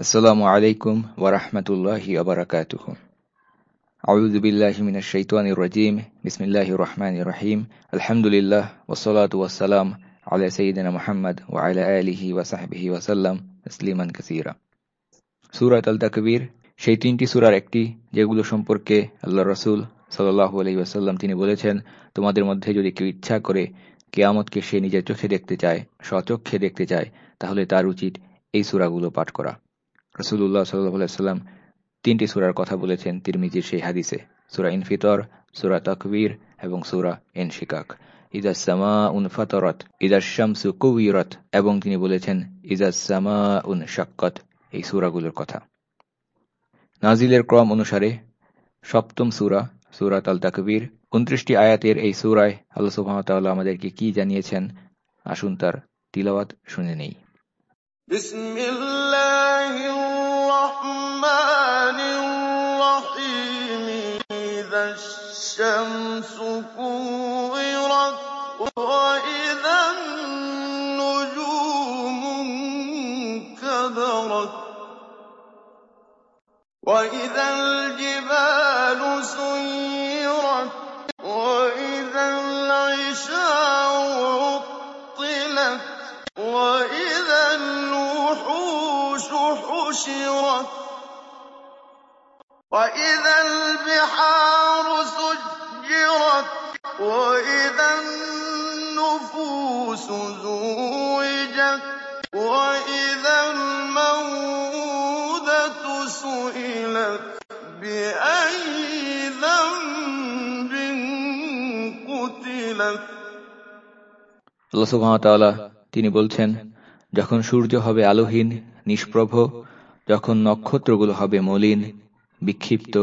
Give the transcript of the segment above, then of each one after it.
আসসালামু আলাইকুম ওরহমতুল্লাহি আবরকাতুহ আউযু বিল্লাহি মিনাশ শাইতানির রাজিম। বিসমিল্লাহির রহমানির রহিম। আলহামদুলিল্লাহ ওয়াসসালাতু ওয়াসসালাম আলা সাইয়্যিদিনা মুহাম্মদ ওয়া আলা আলিহি ওয়া সাহবিহি ওয়া কাসীরা। সূরাত আল তাকবীর, সেই তিনটি সূরার একটি, যেগুলো সম্পর্কে আল্লাহ রাসূল সাল্লাল্লাহু আলাইহি ওয়াসাল্লাম তিনি বলেছেন, তোমাদের মধ্যে যদি কেউ ইচ্ছা করে কিয়ামতকে সে নিজের চোখে দেখতে চায়, স্বচক্ষে দেখতে চায়, তাহলে তার উচিত এই সূরাগুলো পাঠ করা। রসুল্লাহ সাল্লাম তিনটি সুরার কথা বলেছেন তিরমিজির সেই হাদিসে, সুরা ইনফিতর, সুরা তকবীর এবং সুরা ইনশিকাক। ইজা সামা উন ফতরত ইজা শামসু কুইরত এবং তিনি বলেছেন ইজা সামা উন এই সুরাগুলোর কথা। নাজিলের ক্রম অনুসারে সপ্তম সুরা, সুরাত আল তাকবীর উনত্রিশটি আয়াতের এই সুরায় আল্লাহ আমাদেরকে কি জানিয়েছেন? আসুন তার তিলাওয়াত শুনে নেই। বিসমিল্লাহ। زوجت وإذا الموءودة سئلت بأي ذنب قتلت আল্লাহ সুবহানাহু তিনি বলছেন যখন সূর্য হবে আলোহীন নিষ্প্রভ যখন নক্ষত্রগুলো হবে মলিন বিক্ষিপ্ত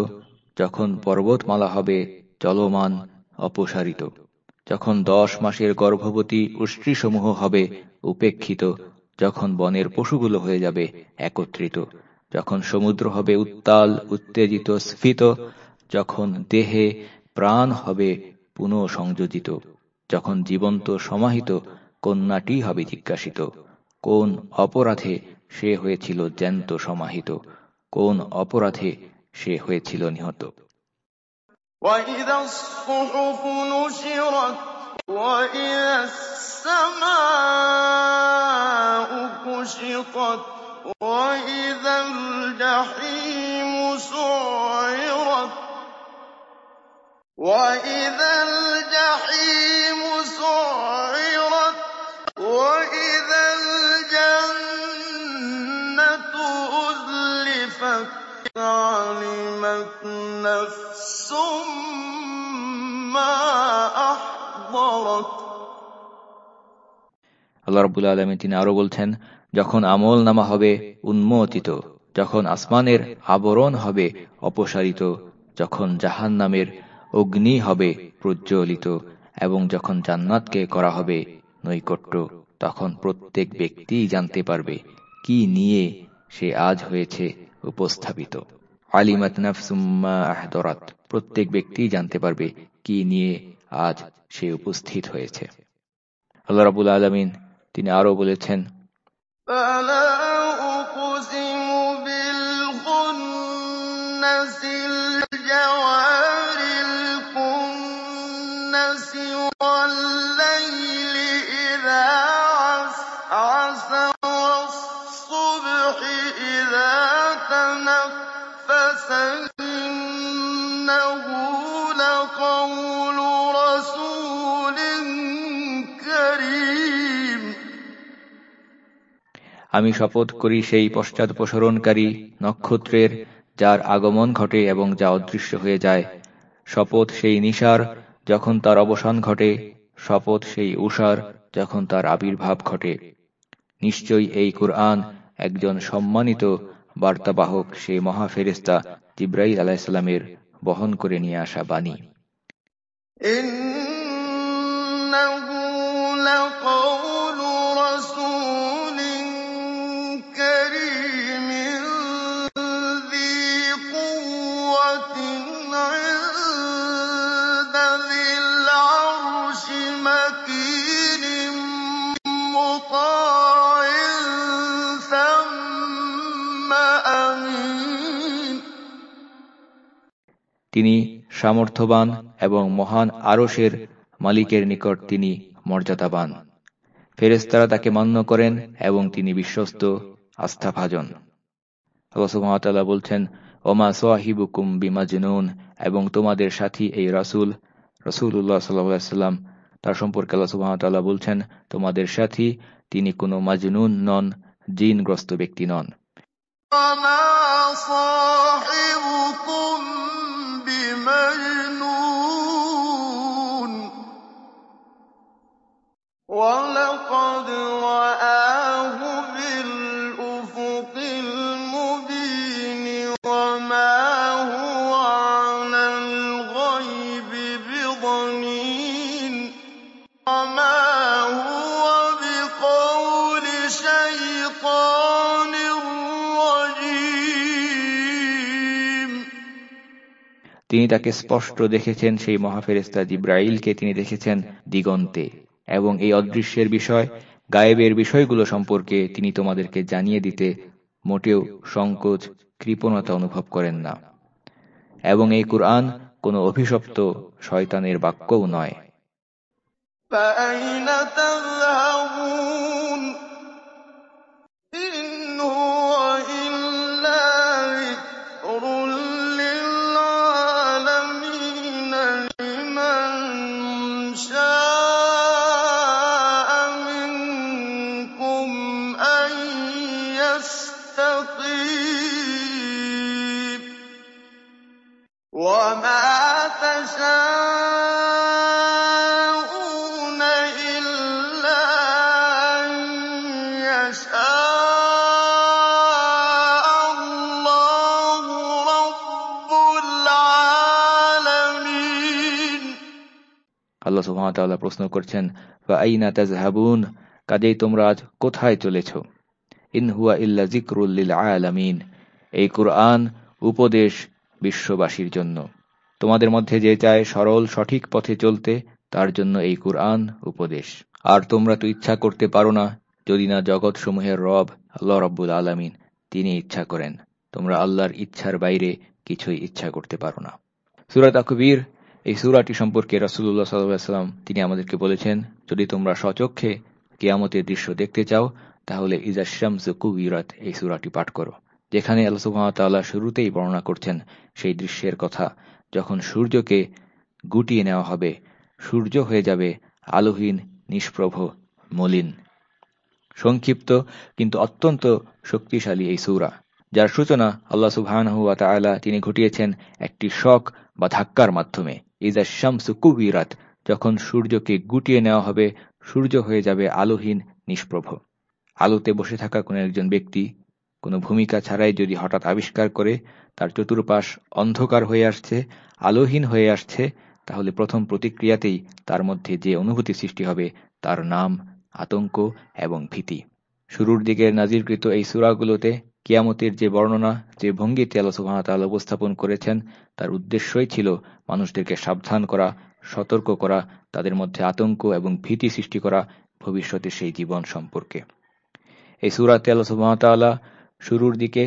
যখন পর্বতমালা হবে চলমান অপসারিত যখন দশ মাসের গর্ভবতী উষ্ট্রীসমূহ হবে, উপেক্ষিত, যখন বনের পশুগুলো হয়ে যাবে, একত্রিত। যখন সমুদ্র হবে উত্তাল, উত্তেজিত, স্ফীত, যখন দেহে প্রাণ হবে পুনঃ সংযোজিত যখন জীবন্ত, সমাহিত, কন্যাটি হবে জিজ্ঞাসিত, কোন অপরাধে সে হয়েছিল জ্যান্ত, সমাহিত, কোন অপরাধে সে হয়েছিল নিহত। وإذا الصحف نشرت وإذا السماء كشطت وإذا الجحيم سعرت وإذا الجنة أزلفت আল্লাহ রব্বুল আলমী তিনি আরও বলছেন, যখন আমল নামা হবে উন্মোচিত, যখন আসমানের আবরণ হবে অপসারিত, যখন জাহান নামের অগ্নি হবে প্রজ্বলিত এবং যখন জান্নাতকে করা হবে নৈকট্য, তখন প্রত্যেক ব্যক্তি জানতে পারবে কি নিয়ে সে আজ হয়েছে উপস্থাপিত। আলিমাত আহদরাত, প্রত্যেক ব্যক্তি জানতে পারবে কি নিয়ে আজ সে উপস্থিত হয়েছে। আল্লাহ রাবুল আলমিন তিনি আরও বলেছেন আমি শপথ করি সেই পশ্চাদপসরণকারী নক্ষত্রের যার আগমন ঘটে এবং যা অদৃশ্য হয়ে যায় শপথ সেই নিশার যখন তার অবসান ঘটে শপথ সেই উষার যখন তার আবির্ভাব ঘটে নিশ্চয়ই এই কুরআন একজন সম্মানিত বার্তাবাহক সেই মহা ফেরেস্তা জিব্রাইল আলাইসাল্লামের বহন করে নিয়ে আসা বাণী إنه لقول তিনি সামর্থ্যবান এবং মহান আরশের মালিকের নিকট তিনি মর্যাদাবান। ফেরেস্তারা তাকে মান্য করেন এবং তিনি বিশ্বস্ত আস্থাভাজন। আল্লাহ বলছেন, ওমা সোয়াহিবুকুম বিমাজনুন এবং তোমাদের সাথী এই রাসূল সাল্লাল্লাহু সাল্লাম তার সম্পর্কে আল্লাহ সুবহানাহু বলছেন, তোমাদের সাথী তিনি কোনো মাজনুন নন, জিনগ্রস্ত ব্যক্তি নন। بمجنون ولقد رآه بالأفق المبين وما هو على الغيب بضنين. وما هو بقول شيطان তিনি তাকে স্পষ্ট দেখেছেন সেই মহাফেরেস্তা জিব্রাইলকে তিনি দেখেছেন দিগন্তে এবং এই অদৃশ্যের বিষয় গায়েবের বিষয়গুলো সম্পর্কে তিনি তোমাদেরকে জানিয়ে দিতে মোটেও সংকোচ কৃপণতা অনুভব করেন না এবং এই কুরআন কোনো অভিশপ্ত শয়তানের বাক্যও নয় فأين تذهبون আল্লাহ সুবহানাহু প্রশ্ন করছেন বা আইনা তাজহাবুন কাজেই তোমরা আজ কোথায় চলেছ? ইন হুয়া ইল্লা যিকরুল লিল আলামিন। এই কুরআন উপদেশ বিশ্ববাসীর জন্য। তোমাদের মধ্যে যে চায় সরল, সঠিক পথে চলতে, তার জন্য এই কুরআন উপদেশ। আর তোমরা তো ইচ্ছা করতে পারো না, যদি না জগৎসমূহের রব, আল্লাহ রব্বুল আলামিন, তিনি ইচ্ছা করেন। তোমরা আল্লাহর ইচ্ছার বাইরে কিছুই ইচ্ছা করতে পারো না। সুরাত আকবীর এই সুরাটি সম্পর্কে আলাইহি ওয়াসাল্লাম তিনি আমাদেরকে বলেছেন, যদি তোমরা সচক্ষে কিয়ামতের দৃশ্য দেখতে চাও, তাহলে ইজা শামসু কুবিরাত এই সুরাটি পাঠ করো। যেখানে আল্লাহ শুরুতেই বর্ণনা করছেন সেই দৃশ্যের কথা। যখন সূর্যকে গুটিয়ে নেওয়া হবে, সূর্য হয়ে যাবে আলোহীন, নিষ্প্রভ, মলিন, সংক্ষিপ্ত কিন্তু অত্যন্ত শক্তিশালী এই সূরা, যার সূচনা আল্লাহ সুবহানাহু ওয়া তাআলা তিনি ঘটিয়েছেন একটি শখ বা ধাক্কার মাধ্যমে। ইজা শামসু কুবিরাত যখন সূর্যকে গুটিয়ে নেওয়া হবে, সূর্য হয়ে যাবে আলোহীন, নিষ্প্রভ। আলোতে বসে থাকা কোনো একজন ব্যক্তি কোনো ভূমিকা ছাড়াই যদি হঠাৎ আবিষ্কার করে, তার চতুর্পাশ অন্ধকার হয়ে আসছে, আলোহীন হয়ে আসছে, তাহলে প্রথম প্রতিক্রিয়াতেই তার মধ্যে যে অনুভূতি সৃষ্টি হবে, তার নাম, আতঙ্ক এবং ভীতি। শুরুর দিকের নাজিরকৃত এই সূরাগুলোতে কিয়ামতের যে বর্ণনা, যে ভঙ্গিতে আল্লাহ ওয়া উপস্থাপন করেছেন, তার উদ্দেশ্যই ছিল মানুষদেরকে সাবধান করা, সতর্ক করা, তাদের মধ্যে আতঙ্ক এবং ভীতি সৃষ্টি করা ভবিষ্যতে সেই জীবন সম্পর্কে। এই সূরাতে আল্লাহ সুবহানাহু শুরুর দিকে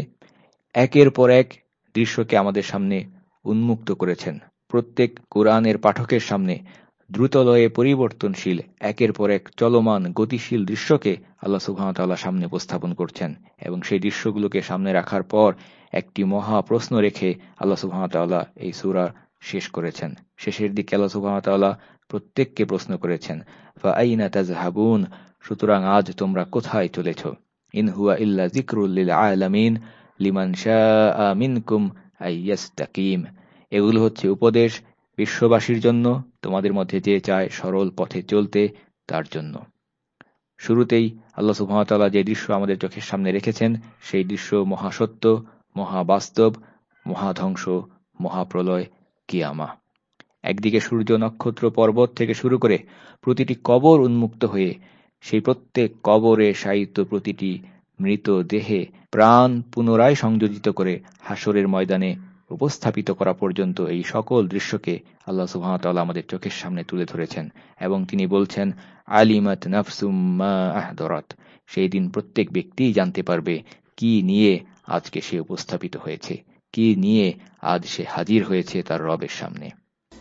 একের পর এক দৃশ্যকে আমাদের সামনে উন্মুক্ত করেছেন। প্রত্যেক কোরআনের পাঠকের সামনে দ্রুতলয়ে পরিবর্তনশীল, একের পর এক চলমান, গতিশীল দৃশ্যকে আল্লাহ সুবহানাহু সামনে উপস্থাপন করছেন এবং সেই দৃশ্যগুলোকে সামনে রাখার পর একটি মহা প্রশ্ন রেখে আল্লাহ সুবহানাহু এই সুরা শেষ করেছেন। শেষের দিকে আল্লাহ সুবহানাহু প্রত্যেককে প্রশ্ন করেছেন, ফা আইনা তাজহাবুন সুতরাং আজ তোমরা কোথায় চলেছ? ইন হুয়া ইল্লা যিকরুল লিল আলামিন, লিমান শাআ মিনকুম আইয়াস্তাকিম এগুলো হচ্ছে উপদেশ বিশ্ববাসীর জন্য, তোমাদের মধ্যে যে চায় সরল পথে চলতে, তার জন্য। শুরুতেই আল্লাহ সুহামতাল্লাহ যে দৃশ্য আমাদের চোখের সামনে রেখেছেন, সেই দৃশ্য মহাসত্য, মহাবাস্তব, মহাধ্বংস, মহাপ্রলয়, কিয়ামা। একদিকে সূর্য নক্ষত্র পর্বত থেকে শুরু করে প্রতিটি কবর উন্মুক্ত হয়ে, সেই প্রত্যেক কবরে সাহিত্য প্রতিটি মৃত দেহে প্রাণ পুনরায় সংযোজিত করে হাসরের ময়দানে উপস্থাপিত করা পর্যন্ত এই সকল দৃশ্যকে আল্লাহ সুহামতাল্লাহ আমাদের চোখের সামনে তুলে ধরেছেন এবং তিনি বলছেন, আলিমাত নাফসুম্মা সেই দিন প্রত্যেক ব্যক্তিই জানতে পারবে কি নিয়ে আজকে সে উপস্থাপিত হয়েছে, কি নিয়ে আজ সে হাজির হয়েছে তার রবের সামনে।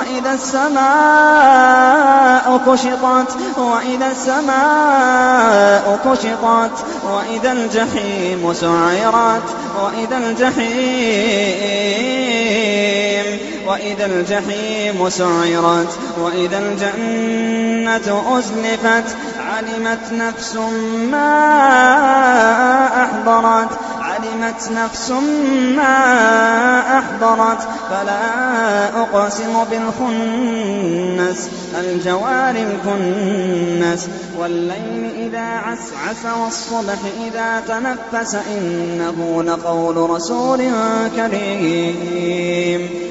وإذا السماء كشطت وإذا السماء كشطت وإذا الجحيم سعرت وإذا الجحيم وإذا الجحيم سعرت وإذا الجنة أزلفت علمت نفس ما أحضرت. علمت نفس ما أحضرت فلا أقسم بالخنس. الجوار الكنس. والليل إذا عسعس والصبح إذا تنفس إنه لقول رسول كريم.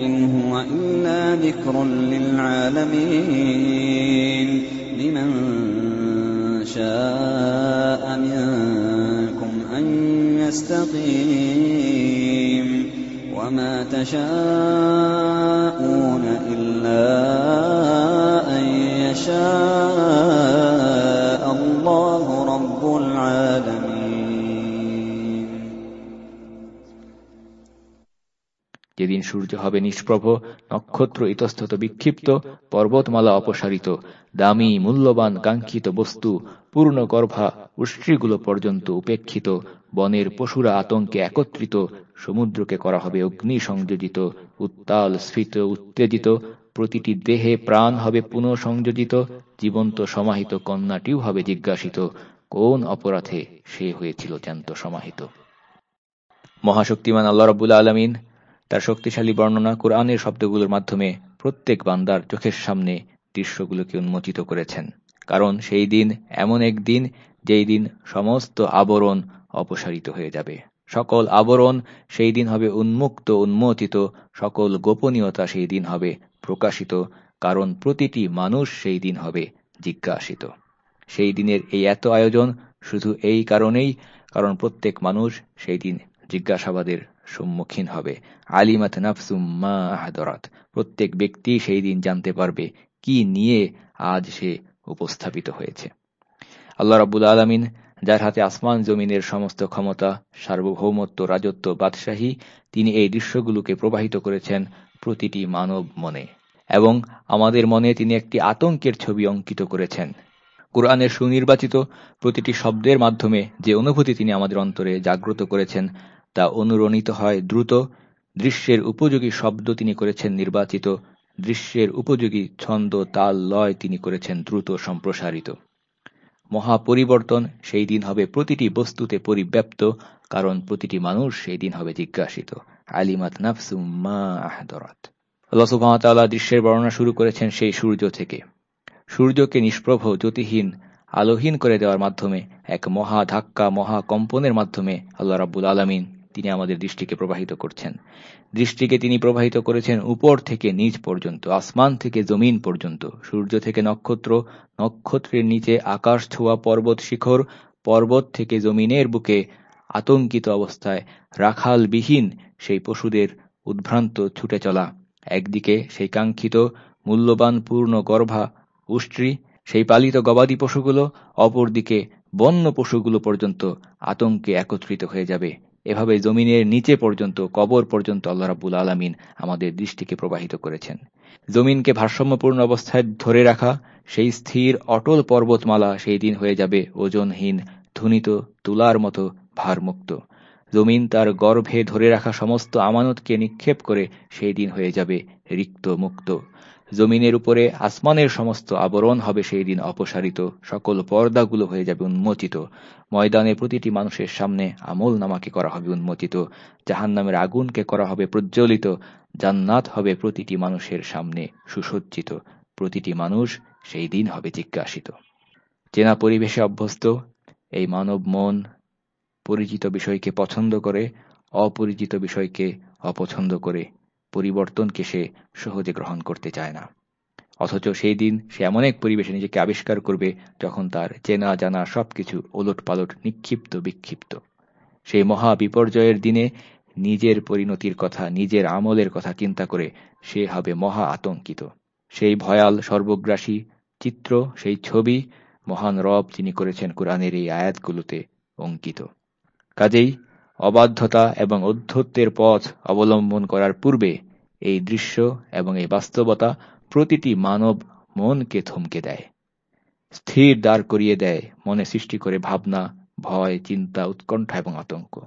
إن هو إلا ذكر للعالمين لمن شاء منكم أن يستقيم وما تشاءون সূর্য হবে নিষ্প্রভ, নক্ষত্র ইতস্তত বিক্ষিপ্ত, পর্বতমালা অপসারিত, দামি, মূল্যবান, কাঙ্ক্ষিত বস্তু, পূর্ণ গর্ভা, উষ্ট্রিগুলো পর্যন্ত উপেক্ষিত, বনের পশুরা আতঙ্কে একত্রিত, সমুদ্রকে করা হবে অগ্নি সংযোজিত উত্তাল, স্ফীত, উত্তেজিত, প্রতিটি দেহে প্রাণ হবে পুনঃ সংযোজিত জীবন্ত সমাহিত কন্যাটিও হবে জিজ্ঞাসিত, কোন অপরাধে সে হয়েছিল জ্যান্ত সমাহিত? মহাশক্তিমান আল্লাহ রব্বুল আলমিন তার শক্তিশালী বর্ণনা কোরআনের শব্দগুলোর মাধ্যমে প্রত্যেক বান্দার চোখের সামনে দৃশ্যগুলোকে উন্মোচিত করেছেন। কারণ সেই দিন এমন এক দিন যেই দিন সমস্ত আবরণ অপসারিত হয়ে যাবে। সকল আবরণ সেই দিন হবে উন্মুক্ত, উন্মোচিত, সকল গোপনীয়তা সেই দিন হবে প্রকাশিত, কারণ প্রতিটি মানুষ সেই দিন হবে জিজ্ঞাসিত। সেই দিনের এই এত আয়োজন শুধু এই কারণেই, কারণ প্রত্যেক মানুষ সেই দিন জিজ্ঞাসাবাদের সম্মুখীন হবে। আলিমাত নাফসুম্মা আহাদরাত প্রত্যেক ব্যক্তি সেই দিন জানতে পারবে কি নিয়ে আজ সে উপস্থাপিত হয়েছে। আল্লাহ রাবুল আলমিন, যার হাতে আসমান জমিনের সমস্ত ক্ষমতা, সার্বভৌমত্ব, রাজত্ব, বাদশাহী, তিনি এই দৃশ্যগুলোকে প্রবাহিত করেছেন প্রতিটি মানব মনে এবং আমাদের মনে তিনি একটি আতঙ্কের ছবি অঙ্কিত করেছেন। কোরআনের সুনির্বাচিত প্রতিটি শব্দের মাধ্যমে যে অনুভূতি তিনি আমাদের অন্তরে জাগ্রত করেছেন তা অনুরণিত হয়। দ্রুত দৃশ্যের উপযোগী শব্দ তিনি করেছেন, নির্বাচিত দৃশ্যের উপযোগী ছন্দ, তাল, লয় তিনি করেছেন, দ্রুত সম্প্রসারিত। মহাপরিবর্তন সেই দিন হবে, প্রতিটি বস্তুতে পরিব্যাপ্ত, কারণ প্রতিটি মানুষ সেই দিন হবে জিজ্ঞাসিত। আলিমাত সুবহানাহু দৃশ্যের বর্ণনা শুরু করেছেন সেই সূর্য থেকে। সূর্যকে নিষ্প্রভ, জ্যোতিহীন, আলোহীন করে দেওয়ার মাধ্যমে, এক মহা ধাক্কা, মহা কম্পনের মাধ্যমে আল্লাহ রাব্বুল আলমিন তিনি আমাদের দৃষ্টিকে প্রবাহিত করছেন। দৃষ্টিকে তিনি প্রবাহিত করেছেন উপর থেকে নিচ পর্যন্ত, আসমান থেকে জমিন পর্যন্ত, সূর্য থেকে নক্ষত্র, নক্ষত্রের নিচে আকাশ ছোঁয়া পর্বত শিখর, পর্বত থেকে জমিনের বুকে আতঙ্কিত অবস্থায় রাখালবিহীন সেই পশুদের উদ্ভ্রান্ত ছুটে চলা। একদিকে সেই কাঙ্ক্ষিত মূল্যবান পূর্ণ গর্ভা উষ্ট্রি সেই পালিত গবাদি পশুগুলো, অপরদিকে বন্য পশুগুলো পর্যন্ত আতঙ্কে একত্রিত হয়ে যাবে। এভাবে জমিনের নিচে পর্যন্ত, কবর পর্যন্ত আল্লাহ রাবুল আলমিন আমাদের দৃষ্টিকে প্রবাহিত করেছেন। জমিনকে ভারসাম্যপূর্ণ অবস্থায় ধরে রাখা, সেই স্থির, অটল পর্বতমালা সেই দিন হয়ে যাবে ওজনহীন, ধুনিত, তুলার মতো, ভারমুক্ত। জমিন তার গর্ভে ধরে রাখা সমস্ত আমানতকে নিক্ষেপ করে সেই দিন হয়ে যাবে, রিক্ত মুক্ত। জমিনের উপরে আসমানের সমস্ত আবরণ হবে সেই দিন অপসারিত। সকল পর্দাগুলো হয়ে যাবে উন্মোচিত। ময়দানে প্রতিটি মানুষের সামনে আমল নামাকে করা হবে উন্মোচিত। জাহান নামের আগুনকে করা হবে প্রজ্বলিত। জান্নাত হবে প্রতিটি মানুষের সামনে সুসজ্জিত। প্রতিটি মানুষ সেই দিন হবে জিজ্ঞাসিত। চেনা পরিবেশে অভ্যস্ত। এই মানব মন পরিচিত বিষয়কে পছন্দ করে, অপরিচিত বিষয়কে অপছন্দ করে। পরিবর্তনকে সে সহজে গ্রহণ করতে চায় না। অথচ সেই দিন সে এমন এক পরিবেশে নিজেকে আবিষ্কার করবে যখন তার চেনা জানা সবকিছু ওলট পালট নিক্ষিপ্ত, বিক্ষিপ্ত। সেই মহা বিপর্যয়ের দিনে নিজের পরিণতির কথা, নিজের আমলের কথা চিন্তা করে সে হবে মহা আতঙ্কিত। সেই ভয়াল সর্বগ্রাসী চিত্র, সেই ছবি, মহান রব যিনি করেছেন কোরআনের এই আয়াতগুলোতে অঙ্কিত। কাজেই অবাধ্যতা এবং অধ্যত্বের পথ অবলম্বন করার পূর্বে এই দৃশ্য এবং এই বাস্তবতা প্রতিটি মানব মনকে থমকে দেয়। স্থির দাঁড় করিয়ে দেয় মনে সৃষ্টি করে ভাবনা, ভয়, চিন্তা, উৎকণ্ঠা এবং আতঙ্ক।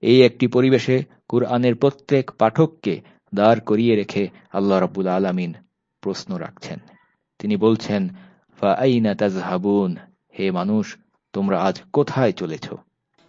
এই একটি পরিবেশে কুরআনের প্রত্যেক পাঠককে দাঁড় করিয়ে রেখে আল্লাহ রব্বুল আলমিন প্রশ্ন রাখছেন। তিনি বলছেন, ফা আইনা তাজহাবুন? হে মানুষ, তোমরা আজ কোথায় চলেছ?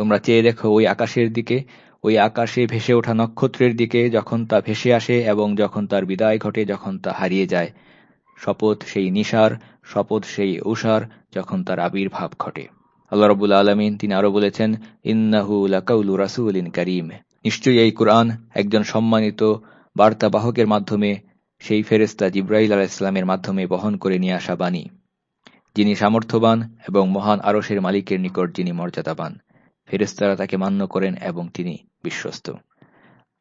তোমরা চেয়ে দেখো ওই আকাশের দিকে, ওই আকাশে ভেসে ওঠা নক্ষত্রের দিকে যখন তা ভেসে আসে এবং যখন তার বিদায় ঘটে, যখন তা হারিয়ে যায়। শপথ সেই নিশার শপথ সেই উষার যখন তার আবির্ভাব ঘটে। আল্লাহ রবুল আলমিন তিনি আরও বলেছেন, ইন্নাহু লাকাউলু রাসুলিন করিম। নিশ্চয়ই এই কোরআন একজন সম্মানিত বার্তাবাহকের মাধ্যমে, সেই ফেরেস্তা জিব্রাইল আলাহ ইসলামের মাধ্যমে বহন করে নিয়ে আসা বাণী। যিনি সামর্থ্যবান এবং মহান আরসের মালিকের নিকট যিনি মর্যাদাবান। ফেরেস্তারা তাকে মান্য করেন এবং তিনি বিশ্বস্ত।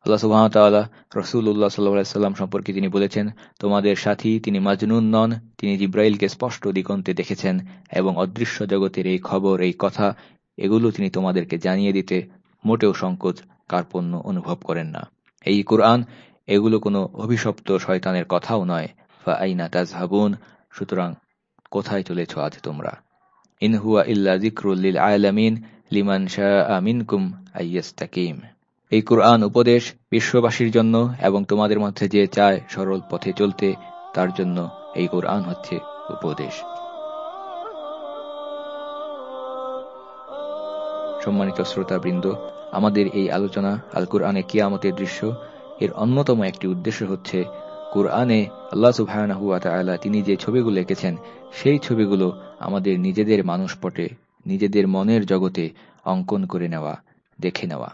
আল্লাহ সুবাহতাল্লাহ রসুল উল্লাহ সাল্লাম সম্পর্কে তিনি বলেছেন, তোমাদের সাথী, তিনি মাজনুন নন, তিনি জিব্রাইলকে স্পষ্ট দিগন্তে দেখেছেন এবং অদৃশ্য জগতের এই খবর, এই কথা, এগুলো তিনি তোমাদেরকে জানিয়ে দিতে মোটেও সংকোচ, কার্পণ্য অনুভব করেন না। এই কোরআন, এগুলো কোনো অভিশপ্ত শয়তানের কথাও নয়। ফা আইনা তাজহাবুন সুতরাং কোথায় চলেছ আজ তোমরা? ইনহুয়া ইল্লা জিক্রুল্লিল আয়ালামিন লিমান শাহ আমিনকুম আইয়াস্তাকিম। এই কোরআন উপদেশ বিশ্ববাসীর জন্য এবং তোমাদের মধ্যে যে চায় সরল পথে চলতে, তার জন্য এই কোরআন হচ্ছে উপদেশ। সম্মানিত শ্রোতাবৃন্দ, আমাদের এই আলোচনা আল কোরআনে কিয়ামতের দৃশ্য। এর অন্যতম একটি উদ্দেশ্য হচ্ছে, কোরআনে আল্লাহ সুবাহ তিনি যে ছবিগুলো এঁকেছেন সেই ছবিগুলো আমাদের নিজেদের মানুষপটে নিজেদের মনের জগতে অঙ্কন করে নেওয়া, দেখে নেওয়া।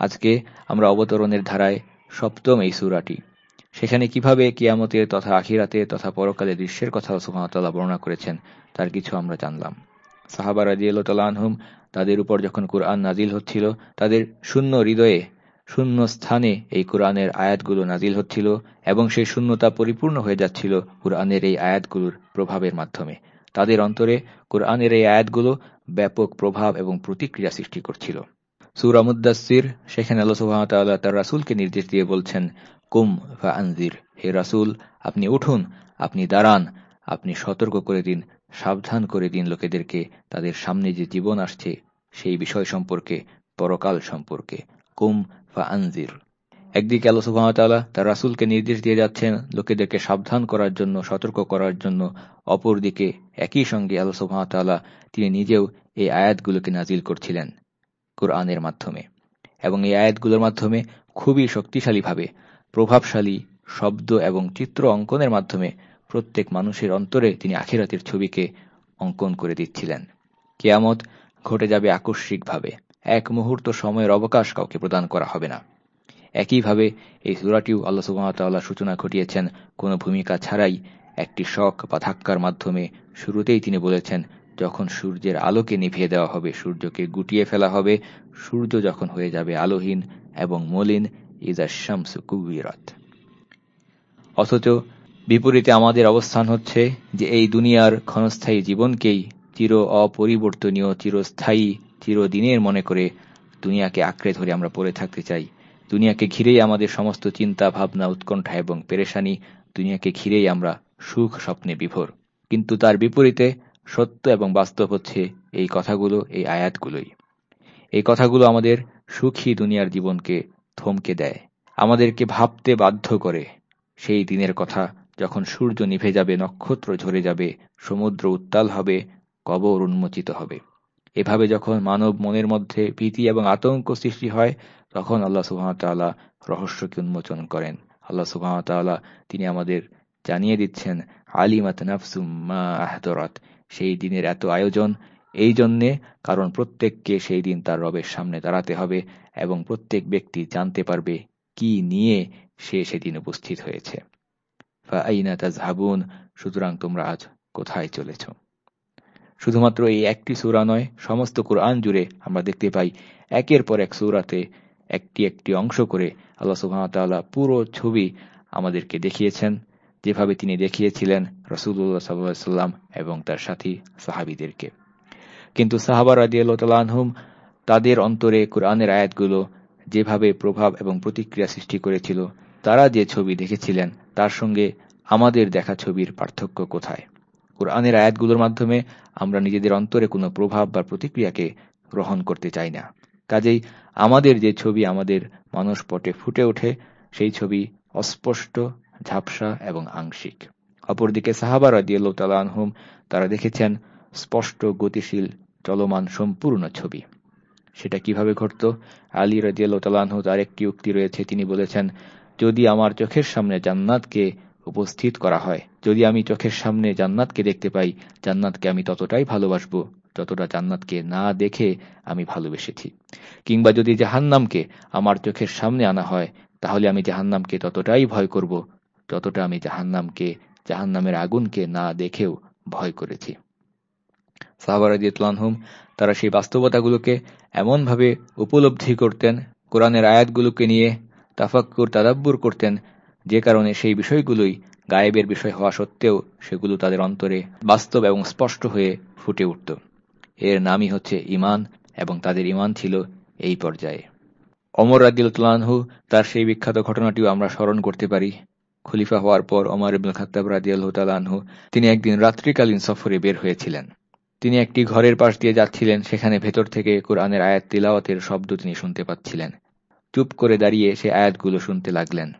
আজকে আমরা অবতরণের ধারায় সপ্তম এই সুরাটি। সেখানে কীভাবে কিয়ামতের তথা আখিরাতে তথা পরকালে দৃশ্যের কথা সুহামতাল্লাহ বর্ণনা করেছেন, তার কিছু আমরা জানলাম। সাহাবা রাজিয়ালহুম তাদের উপর যখন কোরআন নাজিল হচ্ছিল, তাদের শূন্য হৃদয়ে, শূন্য স্থানে এই কোরআনের আয়াতগুলো নাজিল হচ্ছিল এবং সেই শূন্যতা পরিপূর্ণ হয়ে যাচ্ছিল কোরআনের এই আয়াতগুলোর প্রভাবের মাধ্যমে। তাদের অন্তরে কোরআনের এই আয়াতগুলো ব্যাপক প্রভাব এবং প্রতিক্রিয়া সৃষ্টি করছিল। সুরা মুদাসির সেখানে আল্লাহ সুহামতাল্লাহ তার রাসুলকে নির্দেশ দিয়ে বলছেন, কুম ফা আনজির হে রাসুল, আপনি উঠুন, আপনি দাঁড়ান, আপনি সতর্ক করে দিন, সাবধান করে দিন লোকেদেরকে, তাদের সামনে যে জীবন আসছে, সেই বিষয় সম্পর্কে, পরকাল সম্পর্কে। কুম ফা আনজির একদিকে আল্লাহ সুহামতাল্লাহ তার রাসুলকে নির্দেশ দিয়ে যাচ্ছেন লোকেদেরকে সাবধান করার জন্য, সতর্ক করার জন্য। অপরদিকে একই সঙ্গে আল্লাহ সুহামতাল্লাহ তিনি নিজেও এই আয়াতগুলোকে নাজিল করছিলেন কোরআনের মাধ্যমে। এবং এই আয়াতগুলোর মাধ্যমে খুবই শক্তিশালীভাবে, প্রভাবশালী শব্দ এবং চিত্র অঙ্কনের মাধ্যমে প্রত্যেক মানুষের অন্তরে তিনি আখিরাতের ছবিকে অঙ্কন করে দিচ্ছিলেন। কেয়ামত ঘটে যাবে আকস্মিকভাবে। এক মুহূর্ত সময়ের অবকাশ কাউকে প্রদান করা হবে না। একইভাবে এই সুরাটিও আল্লাহ সুবাহতাল্লাহ সূচনা ঘটিয়েছেন, কোনো ভূমিকা ছাড়াই একটি শখ বা ধাক্কার মাধ্যমে শুরুতেই তিনি বলেছেন, যখন সূর্যের আলোকে নিভিয়ে দেওয়া হবে, সূর্যকে গুটিয়ে ফেলা হবে, সূর্য যখন হয়ে যাবে আলোহীন এবং মলিন ইজা শামসু কুবিরাত অথচ বিপরীতে আমাদের অবস্থান হচ্ছে যে এই দুনিয়ার ক্ষণস্থায়ী জীবনকেই চির অপরিবর্তনীয়, চিরস্থায়ী, চিরদিনের মনে করে দুনিয়াকে আঁকড়ে ধরে আমরা পড়ে থাকতে চাই। দুনিয়াকে ঘিরেই আমাদের সমস্ত চিন্তা, ভাবনা, উৎকণ্ঠা এবং পেরেশানি দুনিয়াকে ঘিরেই আমরা সুখ স্বপ্নে বিভোর। কিন্তু তার বিপরীতে সত্য এবং বাস্তব হচ্ছে এই কথাগুলো, এই আয়াতগুলোই। এই কথাগুলো আমাদের সুখী দুনিয়ার জীবনকে থমকে দেয়। আমাদেরকে ভাবতে বাধ্য করে। সেই দিনের কথা যখন সূর্য নিভে যাবে, নক্ষত্র ঝরে যাবে, সমুদ্র উত্তাল হবে, কবর উন্মোচিত হবে। এভাবে যখন মানব মনের মধ্যে ভীতি এবং আতঙ্ক সৃষ্টি হয় তখন আল্লাহ সুহামতাল্লাহ রহস্যকে উন্মোচন করেন। আল্লাহ সুহামতাল্লাহ তিনি আমাদের জানিয়ে দিচ্ছেন, আলিমাত নাফসুম্মা আহতরাত সেই দিনের এত আয়োজন, এই জন্যে কারণ প্রত্যেককে সেই দিন তার রবের সামনে দাঁড়াতে হবে এবং প্রত্যেক ব্যক্তি জানতে পারবে কি নিয়ে সে সেদিন উপস্থিত হয়েছে। সুতরাং তোমরা আজ কোথায় চলেছ? শুধুমাত্র এই একটি সুরা নয়, সমস্ত কোরআন জুড়ে আমরা দেখতে পাই, একের পর এক সূরাতে একটি একটি অংশ করে আল্লাহ সুহামতাল্লাহ পুরো ছবি আমাদেরকে দেখিয়েছেন। যেভাবে তিনি দেখিয়েছিলেন রসুল্লাহ সাল্লাম এবং তার সাথী সাহাবিদেরকে। কিন্তু সাহাবা রাজিয়ালহুম তাদের অন্তরে কোরআনের আয়াতগুলো যেভাবে প্রভাব এবং প্রতিক্রিয়া সৃষ্টি করেছিল, তারা যে ছবি দেখেছিলেন, তার সঙ্গে আমাদের দেখা ছবির পার্থক্য কোথায়? কোরআনের আয়াতগুলোর মাধ্যমে আমরা নিজেদের অন্তরে কোনো প্রভাব বা প্রতিক্রিয়াকে গ্রহণ করতে চাই না। কাজেই আমাদের যে ছবি আমাদের মানসপটে ফুটে ওঠে, সেই ছবি অস্পষ্ট, ঝাপসা এবং আংশিক। অপরদিকে সাহাবা রাজিয়াল্লাহ তালানহুম তারা দেখেছেন স্পষ্ট, গতিশীল, চলমান, সম্পূর্ণ ছবি। সেটা কীভাবে ঘটত? আলী রাজিয়াল্লাহ তালানহু তার একটি উক্তি রয়েছে, তিনি বলেছেন, যদি আমার চোখের সামনে জান্নাতকে উপস্থিত করা হয়, যদি আমি চোখের সামনে জান্নাতকে দেখতে পাই, জান্নাতকে আমি ততটাই ভালোবাসব যতটা জান্নাতকে না দেখে আমি ভালোবেসেছি। কিংবা যদি জাহান্নামকে আমার চোখের সামনে আনা হয়, তাহলে আমি জাহান্নামকে ততটাই ভয় করব যতটা আমি জাহান্নামকে, জাহান্নামের আগুনকে না দেখেও ভয় করেছি। সাহাবারাদিয়াতলানহুম তারা সেই বাস্তবতাগুলোকে এমনভাবে উপলব্ধি করতেন, কোরআনের আয়াতগুলোকে নিয়ে তাফাক্কুর, তাদাব্বুর করতেন, যে কারণে সেই বিষয়গুলোই গায়েবের বিষয় হওয়া সত্ত্বেও সেগুলো তাদের অন্তরে বাস্তব এবং স্পষ্ট হয়ে ফুটে উঠত। এর নামই হচ্ছে ইমান এবং তাদের ইমান ছিল এই পর্যায়ে। অমর রাদিউল্লাহু তার সেই বিখ্যাত ঘটনাটিও আমরা স্মরণ করতে পারি। খলিফা হওয়ার পর অমর ইবুল খাত্তাব রাদিয়াল্লাহু তালানহু তিনি একদিন রাত্রিকালীন সফরে বের হয়েছিলেন। তিনি একটি ঘরের পাশ দিয়ে যাচ্ছিলেন, সেখানে ভেতর থেকে কোরআনের আয়াত তিলাওয়াতের শব্দ তিনি শুনতে পাচ্ছিলেন। চুপ করে দাঁড়িয়ে সে আয়াতগুলো শুনতে লাগলেন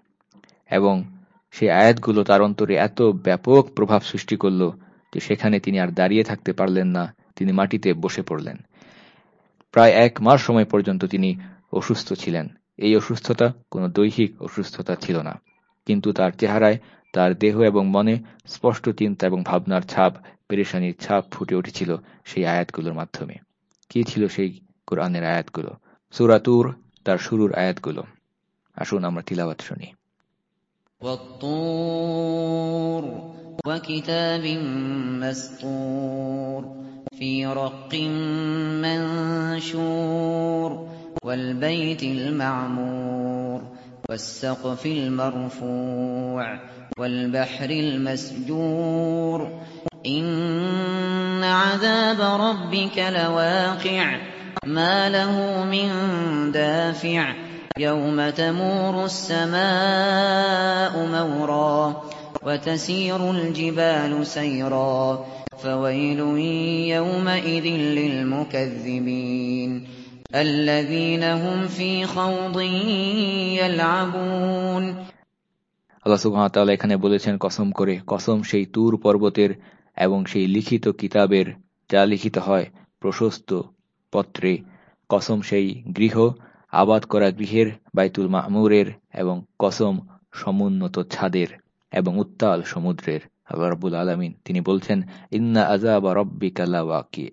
এবং সেই আয়াতগুলো তার অন্তরে এত ব্যাপক প্রভাব সৃষ্টি করল যে সেখানে তিনি আর দাঁড়িয়ে থাকতে পারলেন না। তিনি মাটিতে বসে পড়লেন প্রায় এক মাস সময় পর্যন্ত তিনি অসুস্থ ছিলেন এই অসুস্থতা কোনো দৈহিক অসুস্থতা ছিল না কিন্তু তার চেহারায় তার দেহ এবং মনে স্পষ্ট চিন্তা এবং ভাবনার ছাপ পেরেশানির ছাপ ফুটে উঠেছিল সেই আয়াতগুলোর মাধ্যমে কি ছিল সেই কোরআনের আয়াতগুলো সুরাতুর তার শুরুর আয়াতগুলো আসুন আমরা তিলাবাত শুনি والطور وكتاب مسطور في رق منشور والبيت المعمور والسقف المرفوع والبحر المسجور إن عذاب ربك لواقع ما له من دافع يوم تمور السماء مورا وتسير الجبال سيرا فويل يومئذ للمكذبين الذين هم في خوض يلعبون আল্লাহ সুবহানাহু এখানে বলেছেন কসম করে কসম সেই তুর পর্বতের এবং সেই লিখিত কিতাবের যা লিখিত হয় প্রশস্ত পত্রে কসম সেই গৃহ আবাদ করা গৃহের বাইতুল মামুরের এবং কসম সমুন্নত ছাদের এবং উত্তাল সমুদ্রের আল্লাহ রব্বুল আলমিন, তিনি বলছেন, ইন্না আজাবা রব্বিকালা ওয়াকি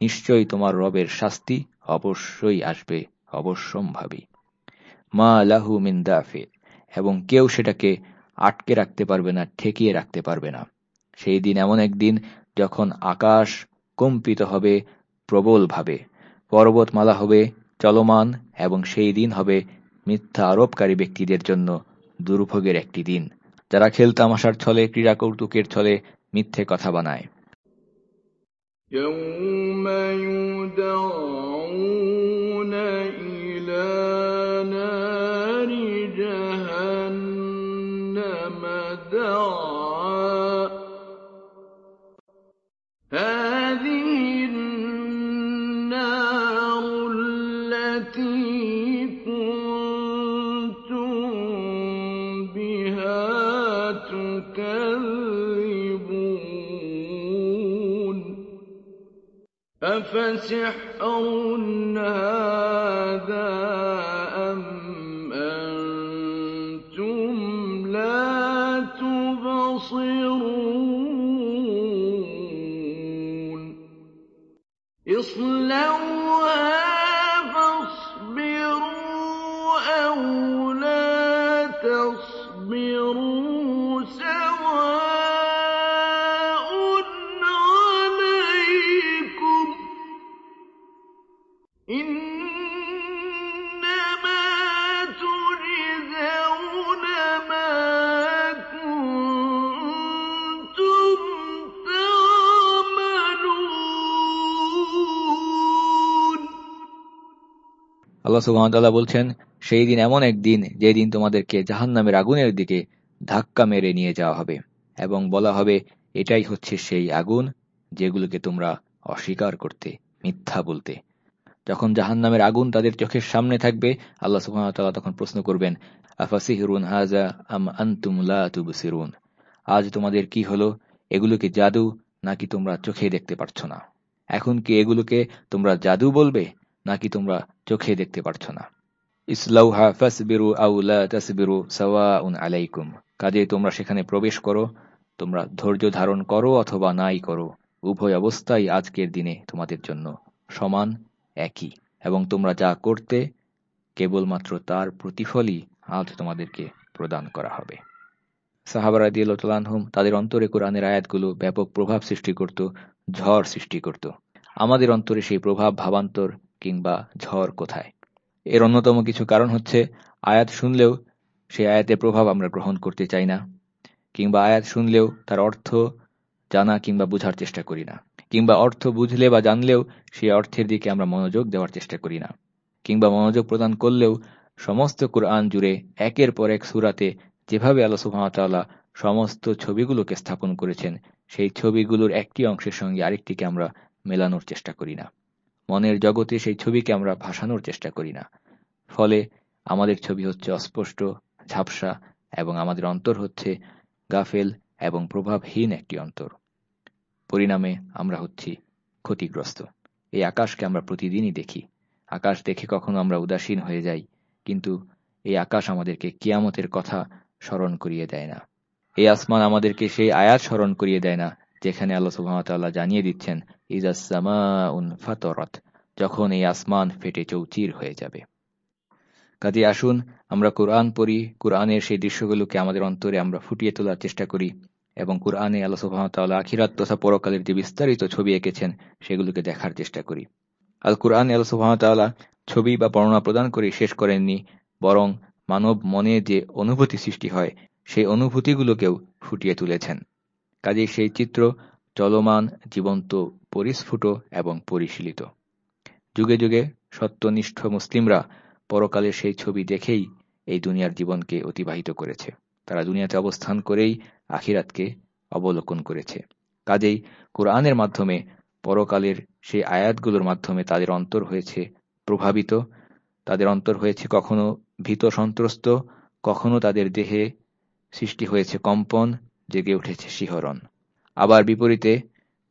নিশ্চয়ই তোমার রবের শাস্তি অবশ্যই আসবে, অবশ্যম্ভাবী। মা লাহু মিন দাফে। এবং কেউ সেটাকে আটকে রাখতে পারবে না, ঠেকিয়ে রাখতে পারবে না। সেই দিন এমন একদিন যখন আকাশ কম্পিত হবে প্রবলভাবে, পর্বতমালা হবে চলমান, এবং সেই দিন হবে মিথ্যা আরোপকারী ব্যক্তিদের জন্য দুর্ভোগের একটি দিন। যারা খেলতামাশার ছলে ক্রীড়া কৌতুকের ছলে মিথ্যে কথা বানায়। أفسحر هذا أم أنتم لا تبصرون আল্লাহ সুবহানাহু বলছেন, সেই দিন এমন যে দিন তোমাদেরকে জাহান্নামের আগুনের দিকে ধাক্কা মেরে নিয়ে যাওয়া হবে এবং বলা হবে, এটাই হচ্ছে সেই আগুন যেগুলোকে তোমরা অস্বীকার করতে, মিথ্যা বলতে। যখন জাহান্নামের আগুন তাদের চোখের সামনে থাকবে, আল্লাহ তাআলা তখন প্রশ্ন করবেন, আফাসিহরুন হাজা আম আনতুম লা তুবসিরুন? আজ তোমাদের কি হলো? এগুলো কি জাদু নাকি তোমরা চোখে দেখতে পারছ না? এখন কি এগুলোকে তোমরা জাদু বলবে নাকি তোমরা চোখে দেখতে পারছ না। ইসলাউহা ফাসবিরু আউ লা তাসবিরু সাওয়াউন আলাইকুম। কাজে তোমরা সেখানে প্রবেশ করো, তোমরা ধৈর্য ধারণ করো অথবা নাই করো, উভয় অবস্থাই আজকের দিনে তোমাদের জন্য সমান, একই। এবং তোমরা যা করতে, কেবলমাত্র তার প্রতিফলই আজ তোমাদেরকে প্রদান করা হবে। সাহাবারা দিয়ালহুম তাদের অন্তরে কোরআনের আয়াতগুলো ব্যাপক প্রভাব সৃষ্টি করত, ঝড় সৃষ্টি করত। আমাদের অন্তরে সেই প্রভাব ভাবান্তর কিংবা ঝড় কোথায়? এর অন্যতম কিছু কারণ হচ্ছে, আয়াত শুনলেও সেই আয়াতের প্রভাব আমরা গ্রহণ করতে চাই না, কিংবা আয়াত শুনলেও তার অর্থ জানা কিংবা বোঝার চেষ্টা করি না, কিংবা অর্থ বুঝলে বা জানলেও সেই অর্থের দিকে আমরা মনোযোগ দেওয়ার চেষ্টা করি না, কিংবা মনোযোগ প্রদান করলেও সমস্ত কোরআন জুড়ে একের পর এক সুরাতে যেভাবে আল্লাহ সুহামতাল্লাহ সমস্ত ছবিগুলোকে স্থাপন করেছেন, সেই ছবিগুলোর একটি অংশের সঙ্গে আরেকটিকে আমরা মেলানোর চেষ্টা করি না। মনের জগতে সেই ছবিকে আমরা ভাসানোর চেষ্টা করি না। ফলে আমাদের ছবি হচ্ছে অস্পষ্ট, ঝাপসা এবং আমাদের অন্তর হচ্ছে গাফেল এবং প্রভাবহীন একটি অন্তর। পরিণামে আমরা হচ্ছি ক্ষতিগ্রস্ত। এই আকাশকে আমরা প্রতিদিনই দেখি। আকাশ দেখে কখনো আমরা উদাসীন হয়ে যাই, কিন্তু এই আকাশ আমাদেরকে কিয়ামতের কথা স্মরণ করিয়ে দেয় না। এই আসমান আমাদেরকে সেই আয়াত স্মরণ করিয়ে দেয় না যেখানে আল্লাহ সুহামতাল্লাহ জানিয়ে দিচ্ছেন ইজাসমা উন ফাতরত যখন এই আসমান ফেটে চৌচির হয়ে যাবে। কাজে আসুন, আমরা কোরআন পড়ি, কোরআনের সেই দৃশ্যগুলোকে আমাদের অন্তরে আমরা ফুটিয়ে তোলার চেষ্টা করি এবং কোরআনে আল্লাহ সুহামতাল্লাহ আখিরাত তথা পরকালের যে বিস্তারিত ছবি এঁকেছেন, সেগুলোকে দেখার চেষ্টা করি। আল কোরআন আল্লাহ সুহামতাল্লাহ ছবি বা বর্ণনা প্রদান করে শেষ করেননি, বরং মানব মনে যে অনুভূতি সৃষ্টি হয়, সেই অনুভূতিগুলোকেও ফুটিয়ে তুলেছেন। কাজেই সেই চিত্র চলমান, জীবন্ত, পরিস্ফুট এবং পরিশীলিত। যুগে যুগে সত্যনিষ্ঠ মুসলিমরা পরকালের সেই ছবি দেখেই এই দুনিয়ার জীবনকে অতিবাহিত করেছে। তারা দুনিয়াতে অবস্থান করেই আখিরাতকে অবলোকন করেছে। কাজেই কোরআনের মাধ্যমে পরকালের সেই আয়াতগুলোর মাধ্যমে তাদের অন্তর হয়েছে প্রভাবিত। তাদের অন্তর হয়েছে কখনো ভীত সন্ত্রস্ত, কখনো তাদের দেহে সৃষ্টি হয়েছে কম্পন জেগে উঠেছে শিহরণ। আবার বিপরীতে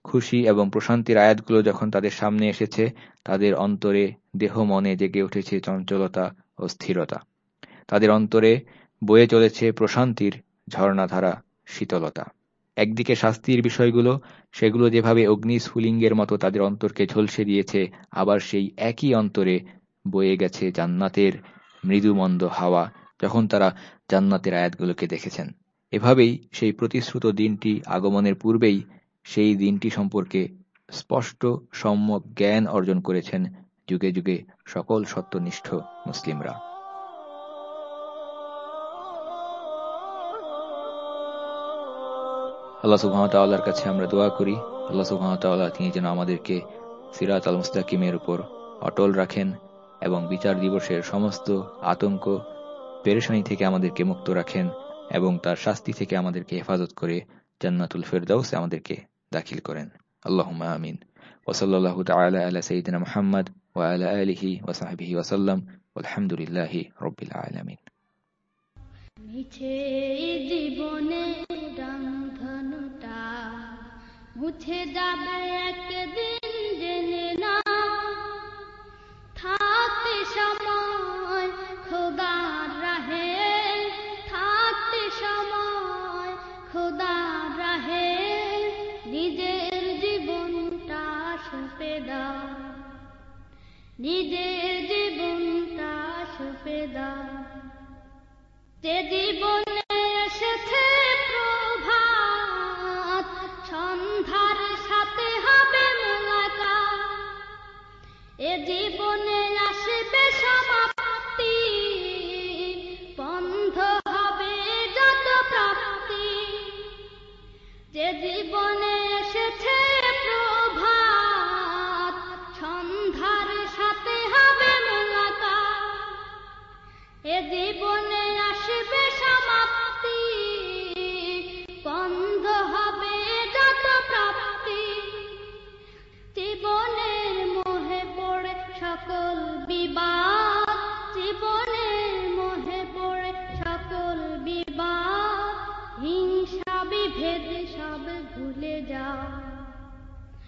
খুশি এবং প্রশান্তির আয়াতগুলো যখন তাদের সামনে এসেছে, তাদের অন্তরে দেহ মনে জেগে উঠেছে চঞ্চলতা ও স্থিরতা। তাদের অন্তরে বয়ে চলেছে প্রশান্তির ঝর্ণাধারা, শীতলতা। একদিকে শাস্তির বিষয়গুলো, সেগুলো যেভাবে অগ্নিস্ফুলিঙ্গের মতো তাদের অন্তরকে ঝলসে দিয়েছে, আবার সেই একই অন্তরে বয়ে গেছে জান্নাতের মৃদুমন্দ হাওয়া যখন তারা জান্নাতের আয়াতগুলোকে দেখেছেন। এভাবেই সেই প্রতিশ্রুত দিনটি আগমনের পূর্বেই সেই দিনটি সম্পর্কে স্পষ্ট সম্যক জ্ঞান অর্জন করেছেন যুগে যুগে সকল সত্যনিষ্ঠ মুসলিমরা। আল্লাহ সুবহানাহু কাছে আমরা দোয়া করি, আল্লাহ সুবহানাহু তিনি যেন আমাদেরকে সিরাত আল মুস্তাকিমের উপর অটল রাখেন এবং বিচার দিবসের সমস্ত আতঙ্ক, পেরেশানি থেকে আমাদেরকে মুক্ত রাখেন। এবং তার শাস্তি থেকে আমাদেরকে হেফাজত করে জান্নাতুল ফেরদাউসে আমাদেরকে দাখিল করেন। আল্লাহুম্মা আমিন। ওসল্লাল্লাহু তাআলা আলা সাইয়্যিদিনা মুহাম্মদ ওয়া আলা আলিহি ওয়া সাহবিহি ওয়া সাল্লাম। আলহামদুলিল্লাহি রাব্বিল আলামিন। মিছে জীবনে রংধনুটা মুছে যাবে একদিন জেনে না থাকতে সময় সঁপে নিজের জীবনটা সঁপে দাও যে জীবনে এসেছে প্রভাত, সন্ধ্যার সাথে হবে মোলাকাত। এ জীবনে আসবে সমাপ্তি, বন্ধ হবে যত প্রাপ্তি। যে জীবনে they burn it